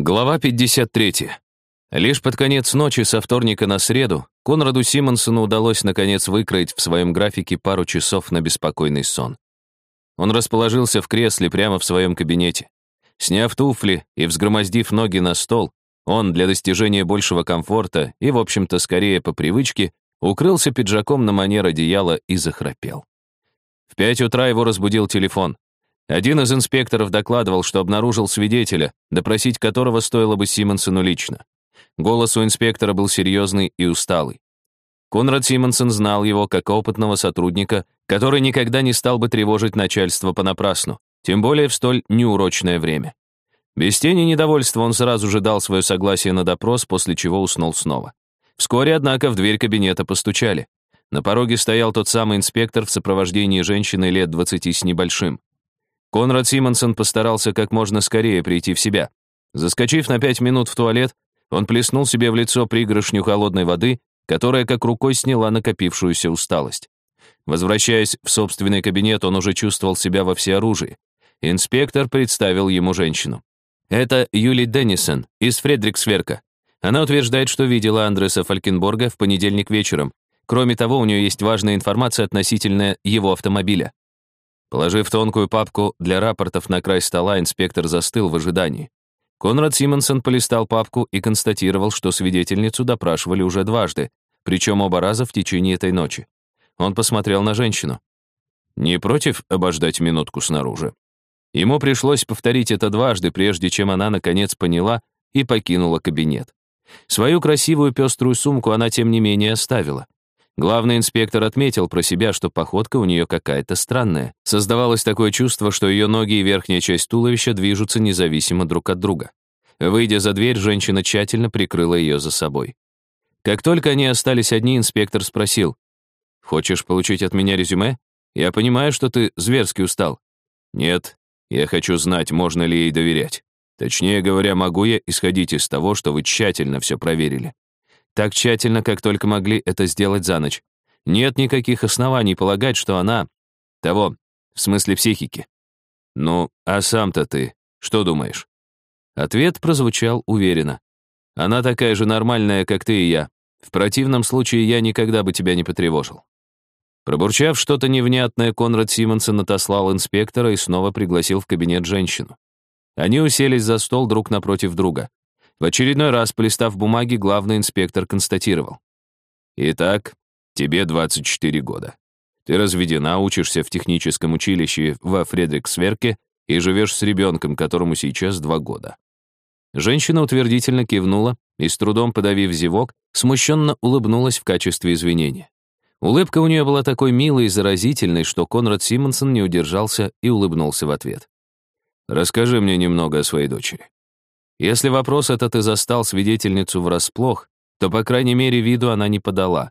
Глава 53. Лишь под конец ночи со вторника на среду Конраду Симонсону удалось наконец выкроить в своем графике пару часов на беспокойный сон. Он расположился в кресле прямо в своем кабинете. Сняв туфли и взгромоздив ноги на стол, он для достижения большего комфорта и, в общем-то, скорее по привычке, укрылся пиджаком на манер одеяла и захрапел. В пять утра его разбудил телефон. Один из инспекторов докладывал, что обнаружил свидетеля, допросить которого стоило бы Симонсону лично. Голос у инспектора был серьезный и усталый. Конрад Симонсон знал его как опытного сотрудника, который никогда не стал бы тревожить начальство понапрасну, тем более в столь неурочное время. Без тени недовольства он сразу же дал свое согласие на допрос, после чего уснул снова. Вскоре, однако, в дверь кабинета постучали. На пороге стоял тот самый инспектор в сопровождении женщины лет двадцати с небольшим. Конрад Симонсон постарался как можно скорее прийти в себя. Заскочив на пять минут в туалет, он плеснул себе в лицо пригоршню холодной воды, которая как рукой сняла накопившуюся усталость. Возвращаясь в собственный кабинет, он уже чувствовал себя во всеоружии. Инспектор представил ему женщину. Это Юли Деннисон из Фредриксверка. Она утверждает, что видела Андреса Фалькенборга в понедельник вечером. Кроме того, у нее есть важная информация относительно его автомобиля. Положив тонкую папку для рапортов на край стола, инспектор застыл в ожидании. Конрад Симонсон полистал папку и констатировал, что свидетельницу допрашивали уже дважды, причем оба раза в течение этой ночи. Он посмотрел на женщину. Не против обождать минутку снаружи? Ему пришлось повторить это дважды, прежде чем она наконец поняла и покинула кабинет. Свою красивую пеструю сумку она, тем не менее, оставила. Главный инспектор отметил про себя, что походка у нее какая-то странная. Создавалось такое чувство, что ее ноги и верхняя часть туловища движутся независимо друг от друга. Выйдя за дверь, женщина тщательно прикрыла ее за собой. Как только они остались одни, инспектор спросил, «Хочешь получить от меня резюме? Я понимаю, что ты зверски устал». «Нет, я хочу знать, можно ли ей доверять. Точнее говоря, могу я исходить из того, что вы тщательно все проверили. Так тщательно, как только могли это сделать за ночь. Нет никаких оснований полагать, что она... Того, в смысле психики. Ну, а сам-то ты что думаешь? Ответ прозвучал уверенно. Она такая же нормальная, как ты и я. В противном случае я никогда бы тебя не потревожил. Пробурчав что-то невнятное, Конрад Симонсон отослал инспектора и снова пригласил в кабинет женщину. Они уселись за стол друг напротив друга. В очередной раз, полистав бумаги, главный инспектор констатировал. «Итак, тебе 24 года. Ты разведена, учишься в техническом училище во Фредриксверке и живешь с ребенком, которому сейчас два года». Женщина утвердительно кивнула и, с трудом подавив зевок, смущенно улыбнулась в качестве извинения. Улыбка у нее была такой милой и заразительной, что Конрад Симонсон не удержался и улыбнулся в ответ. «Расскажи мне немного о своей дочери». Если вопрос этот и застал свидетельницу врасплох, то, по крайней мере, виду она не подала.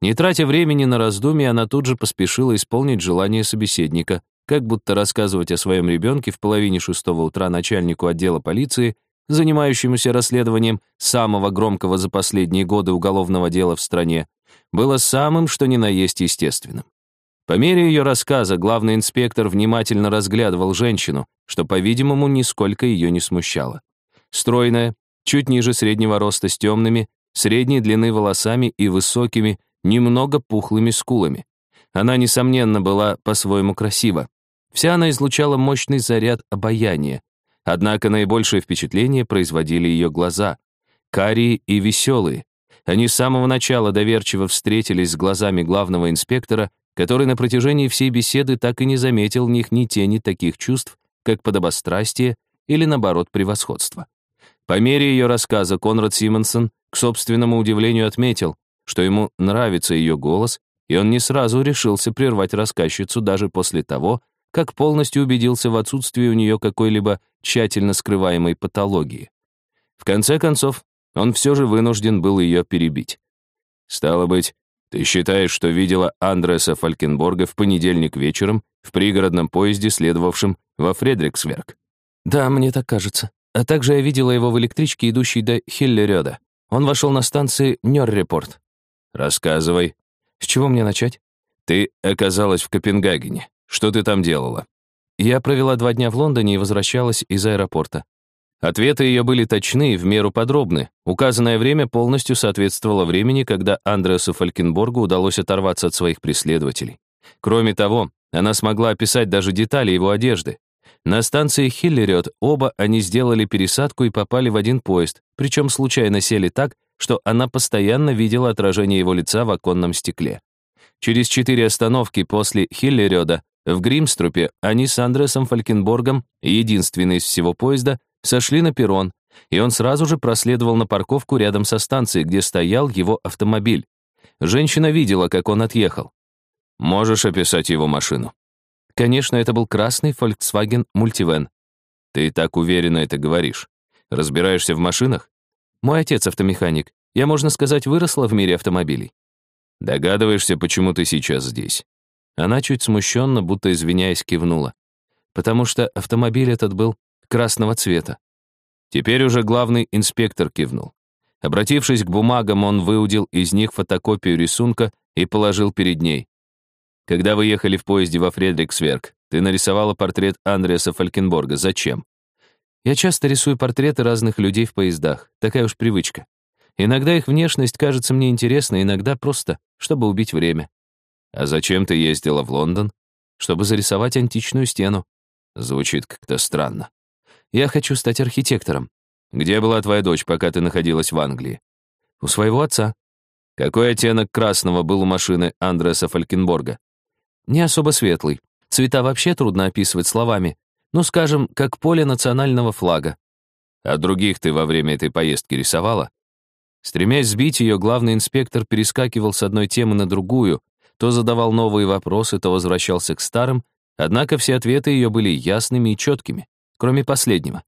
Не тратя времени на раздумья, она тут же поспешила исполнить желание собеседника, как будто рассказывать о своем ребенке в половине шестого утра начальнику отдела полиции, занимающемуся расследованием самого громкого за последние годы уголовного дела в стране, было самым, что ни на есть естественным. По мере ее рассказа главный инспектор внимательно разглядывал женщину, что, по-видимому, нисколько ее не смущало. Стройная, чуть ниже среднего роста с темными, средней длины волосами и высокими, немного пухлыми скулами. Она, несомненно, была по-своему красива. Вся она излучала мощный заряд обаяния. Однако наибольшее впечатление производили ее глаза. Карие и веселые. Они с самого начала доверчиво встретились с глазами главного инспектора, который на протяжении всей беседы так и не заметил в них ни тени таких чувств, как подобострастие или, наоборот, превосходство. По мере ее рассказа Конрад Симонсон, к собственному удивлению, отметил, что ему нравится ее голос, и он не сразу решился прервать рассказчицу даже после того, как полностью убедился в отсутствии у нее какой-либо тщательно скрываемой патологии. В конце концов, он все же вынужден был ее перебить. «Стало быть, ты считаешь, что видела Андреса Фалькенборга в понедельник вечером в пригородном поезде, следовавшем во Фредриксверк?» «Да, мне так кажется», а также я видела его в электричке, идущей до Хиллерёда. Он вошел на станции Нёррепорт. Рассказывай. С чего мне начать? Ты оказалась в Копенгагене. Что ты там делала? Я провела два дня в Лондоне и возвращалась из аэропорта. Ответы ее были точны и в меру подробны. Указанное время полностью соответствовало времени, когда Андреасу Фалькенборгу удалось оторваться от своих преследователей. Кроме того, она смогла описать даже детали его одежды. На станции Хиллерет оба они сделали пересадку и попали в один поезд, причем случайно сели так, что она постоянно видела отражение его лица в оконном стекле. Через четыре остановки после Хиллерёда в Гримструпе они с Андресом Фалькенборгом, единственный из всего поезда, сошли на перрон, и он сразу же проследовал на парковку рядом со станцией, где стоял его автомобиль. Женщина видела, как он отъехал. «Можешь описать его машину?» Конечно, это был красный Volkswagen Multivan. Ты так уверенно это говоришь. Разбираешься в машинах? Мой отец автомеханик. Я, можно сказать, выросла в мире автомобилей. Догадываешься, почему ты сейчас здесь? Она чуть смущенно, будто извиняясь, кивнула. Потому что автомобиль этот был красного цвета. Теперь уже главный инспектор кивнул. Обратившись к бумагам, он выудил из них фотокопию рисунка и положил перед ней. Когда вы ехали в поезде во Фредриксверк, ты нарисовала портрет Андреаса Фалькенборга. Зачем? Я часто рисую портреты разных людей в поездах. Такая уж привычка. Иногда их внешность кажется мне интересной, иногда просто, чтобы убить время. А зачем ты ездила в Лондон? Чтобы зарисовать античную стену. Звучит как-то странно. Я хочу стать архитектором. Где была твоя дочь, пока ты находилась в Англии? У своего отца. Какой оттенок красного был у машины Андреса Фалькенборга? Не особо светлый. Цвета вообще трудно описывать словами. Ну, скажем, как поле национального флага. А других ты во время этой поездки рисовала? Стремясь сбить ее, главный инспектор перескакивал с одной темы на другую, то задавал новые вопросы, то возвращался к старым, однако все ответы ее были ясными и четкими кроме последнего.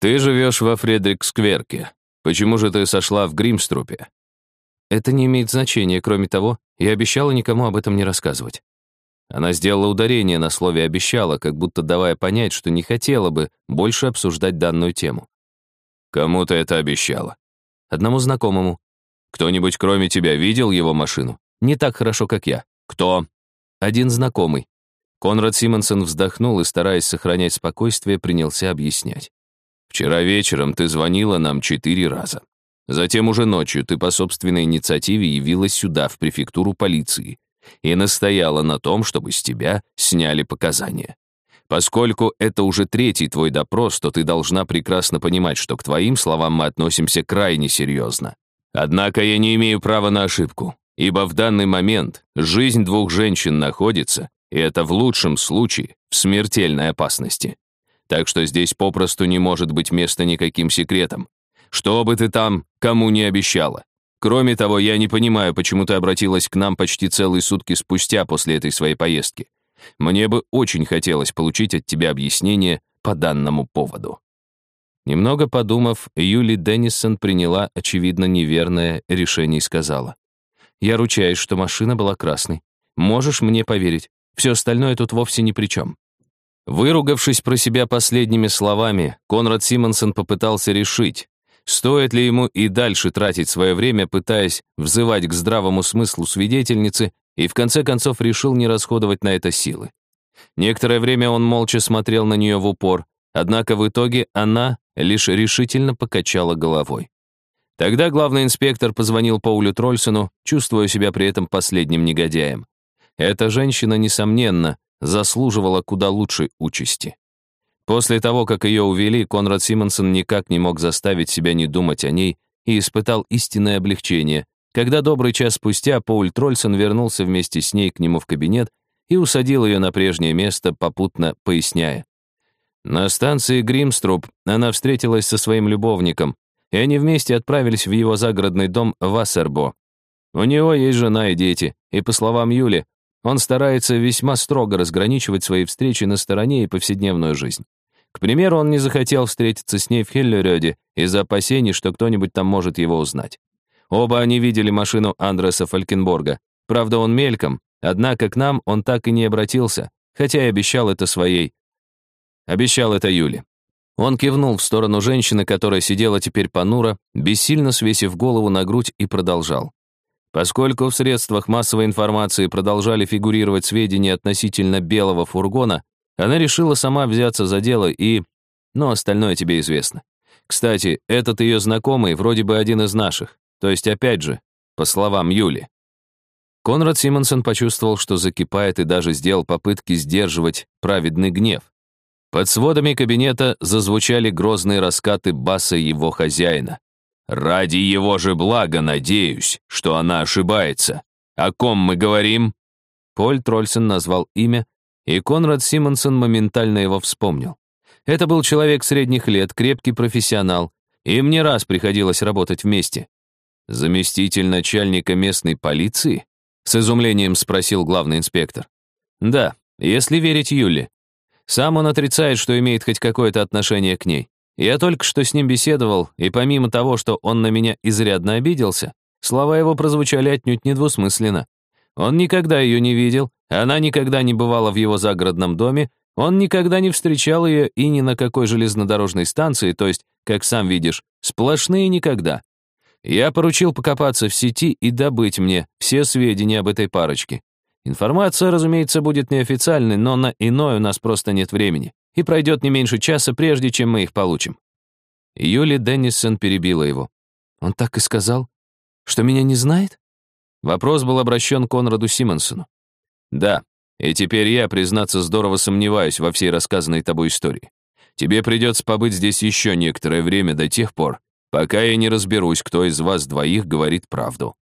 «Ты живешь во Фредерикскверке. Почему же ты сошла в Гримструпе?» Это не имеет значения, кроме того, я обещала никому об этом не рассказывать. Она сделала ударение на слове «обещала», как будто давая понять, что не хотела бы больше обсуждать данную тему. «Кому ты это обещала?» «Одному знакомому». «Кто-нибудь кроме тебя видел его машину?» «Не так хорошо, как я». «Кто?» «Один знакомый. Конрад Симонсон вздохнул и, стараясь сохранять спокойствие, принялся объяснять. «Вчера вечером ты звонила нам четыре раза. Затем уже ночью ты по собственной инициативе явилась сюда, в префектуру полиции, и настояла на том, чтобы с тебя сняли показания. Поскольку это уже третий твой допрос, то ты должна прекрасно понимать, что к твоим словам мы относимся крайне серьезно. Однако я не имею права на ошибку, ибо в данный момент жизнь двух женщин находится и это в лучшем случае в смертельной опасности. Так что здесь попросту не может быть места никаким секретам. Что бы ты там кому не обещала. Кроме того, я не понимаю, почему ты обратилась к нам почти целые сутки спустя после этой своей поездки. Мне бы очень хотелось получить от тебя объяснение по данному поводу». Немного подумав, Юли Деннисон приняла, очевидно, неверное решение и сказала. «Я ручаюсь, что машина была красной. Можешь мне поверить. Все остальное тут вовсе ни при чем. Выругавшись про себя последними словами, Конрад Симонсон попытался решить, стоит ли ему и дальше тратить свое время, пытаясь взывать к здравому смыслу свидетельницы, и в конце концов решил не расходовать на это силы. Некоторое время он молча смотрел на нее в упор, однако в итоге она лишь решительно покачала головой. Тогда главный инспектор позвонил Паулю Трольсону, чувствуя себя при этом последним негодяем. Эта женщина, несомненно, заслуживала куда лучшей участи. После того, как ее увели, Конрад Симонсон никак не мог заставить себя не думать о ней и испытал истинное облегчение, когда добрый час спустя Пауль Трольсон вернулся вместе с ней к нему в кабинет и усадил ее на прежнее место, попутно поясняя. На станции Гримструп она встретилась со своим любовником, и они вместе отправились в его загородный дом в Ассербо. У него есть жена и дети, и, по словам Юли, он старается весьма строго разграничивать свои встречи на стороне и повседневную жизнь. К примеру, он не захотел встретиться с ней в Хеллерёде из-за опасений, что кто-нибудь там может его узнать. Оба они видели машину Андреса Фалькенборга. Правда, он мельком, однако к нам он так и не обратился, хотя и обещал это своей. Обещал это Юле. Он кивнул в сторону женщины, которая сидела теперь понуро, бессильно свесив голову на грудь и продолжал. Поскольку в средствах массовой информации продолжали фигурировать сведения относительно белого фургона, она решила сама взяться за дело и... но остальное тебе известно. Кстати, этот ее знакомый вроде бы один из наших, то есть опять же, по словам Юли. Конрад Симонсон почувствовал, что закипает и даже сделал попытки сдерживать праведный гнев. Под сводами кабинета зазвучали грозные раскаты баса его хозяина. «Ради его же блага надеюсь, что она ошибается. О ком мы говорим?» Поль Трольсон назвал имя, и Конрад Симонсон моментально его вспомнил. Это был человек средних лет, крепкий профессионал, и мне раз приходилось работать вместе. Заместитель начальника местной полиции? С изумлением спросил главный инспектор. Да, если верить Юле. Сам он отрицает, что имеет хоть какое-то отношение к ней. Я только что с ним беседовал, и помимо того, что он на меня изрядно обиделся, слова его прозвучали отнюдь недвусмысленно. Он никогда ее не видел, она никогда не бывала в его загородном доме, он никогда не встречал ее и ни на какой железнодорожной станции, то есть, как сам видишь, сплошные никогда. Я поручил покопаться в сети и добыть мне все сведения об этой парочке. Информация, разумеется, будет неофициальной, но на иное у нас просто нет времени, и пройдет не меньше часа, прежде чем мы их получим». Юли Деннисон перебила его. «Он так и сказал? Что меня не знает?» Вопрос был обращен Конраду Симонсону. «Да, и теперь я, признаться, здорово сомневаюсь во всей рассказанной тобой истории. Тебе придется побыть здесь еще некоторое время до тех пор, пока я не разберусь, кто из вас двоих говорит правду».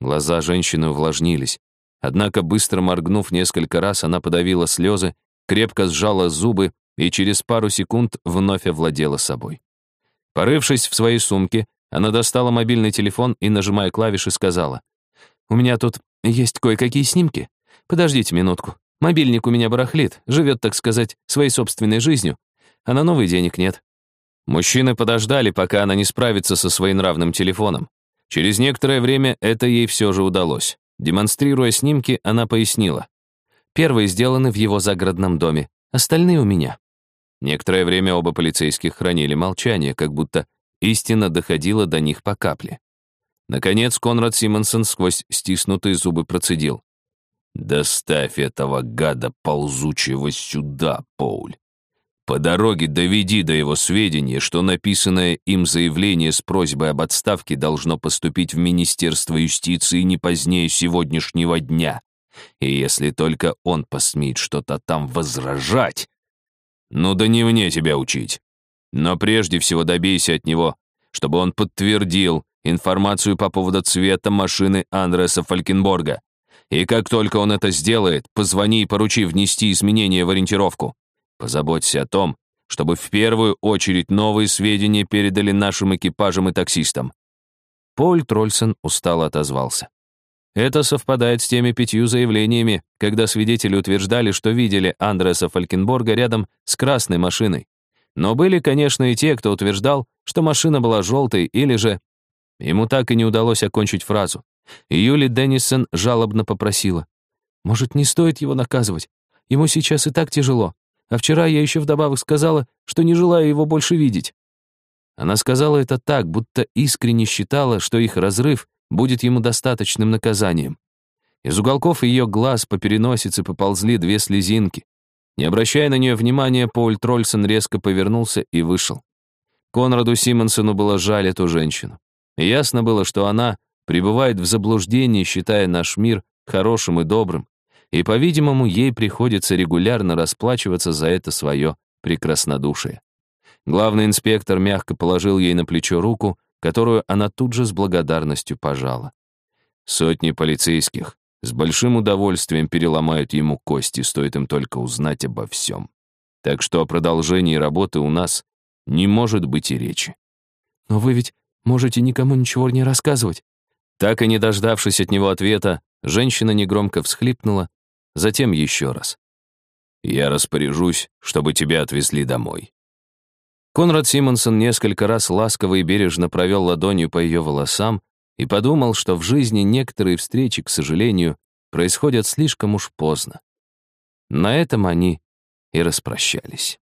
Глаза женщины увлажнились. Однако, быстро моргнув несколько раз, она подавила слезы, крепко сжала зубы и через пару секунд вновь овладела собой. Порывшись в своей сумке, она достала мобильный телефон и, нажимая клавиши, сказала, «У меня тут есть кое-какие снимки. Подождите минутку. Мобильник у меня барахлит, живет, так сказать, своей собственной жизнью, а на новый денег нет». Мужчины подождали, пока она не справится со своим нравным телефоном. Через некоторое время это ей все же удалось. Демонстрируя снимки, она пояснила. Первые сделаны в его загородном доме, остальные у меня. Некоторое время оба полицейских хранили молчание, как будто истина доходила до них по капле. Наконец Конрад Симонсон сквозь стиснутые зубы процедил. «Доставь этого гада ползучего сюда, Поуль. По дороге доведи до его сведения, что написанное им заявление с просьбой об отставке должно поступить в Министерство юстиции не позднее сегодняшнего дня. И если только он посмеет что-то там возражать... Ну да не мне тебя учить. Но прежде всего добейся от него, чтобы он подтвердил информацию по поводу цвета машины Андреса Фалькенборга. И как только он это сделает, позвони и поручи внести изменения в ориентировку. Позаботься о том, чтобы в первую очередь новые сведения передали нашим экипажам и таксистам. Поль Трольсон устало отозвался. Это совпадает с теми пятью заявлениями, когда свидетели утверждали, что видели Андреса Фалькенборга рядом с красной машиной. Но были, конечно, и те, кто утверждал, что машина была желтой или же... Ему так и не удалось окончить фразу. Юли Деннисон жалобно попросила. «Может, не стоит его наказывать? Ему сейчас и так тяжело. А вчера я еще вдобавок сказала, что не желаю его больше видеть. Она сказала это так, будто искренне считала, что их разрыв будет ему достаточным наказанием. Из уголков ее глаз по переносице поползли две слезинки. Не обращая на нее внимания, Поль Трольсон резко повернулся и вышел. Конраду Симонсону было жаль эту женщину. Ясно было, что она пребывает в заблуждении, считая наш мир хорошим и добрым, и, по-видимому, ей приходится регулярно расплачиваться за это свое прекраснодушие. Главный инспектор мягко положил ей на плечо руку, которую она тут же с благодарностью пожала. Сотни полицейских с большим удовольствием переломают ему кости, стоит им только узнать обо всем. Так что о продолжении работы у нас не может быть и речи. «Но вы ведь можете никому ничего не рассказывать?» Так и не дождавшись от него ответа, женщина негромко всхлипнула затем еще раз. «Я распоряжусь, чтобы тебя отвезли домой». Конрад Симонсон несколько раз ласково и бережно провел ладонью по ее волосам и подумал, что в жизни некоторые встречи, к сожалению, происходят слишком уж поздно. На этом они и распрощались.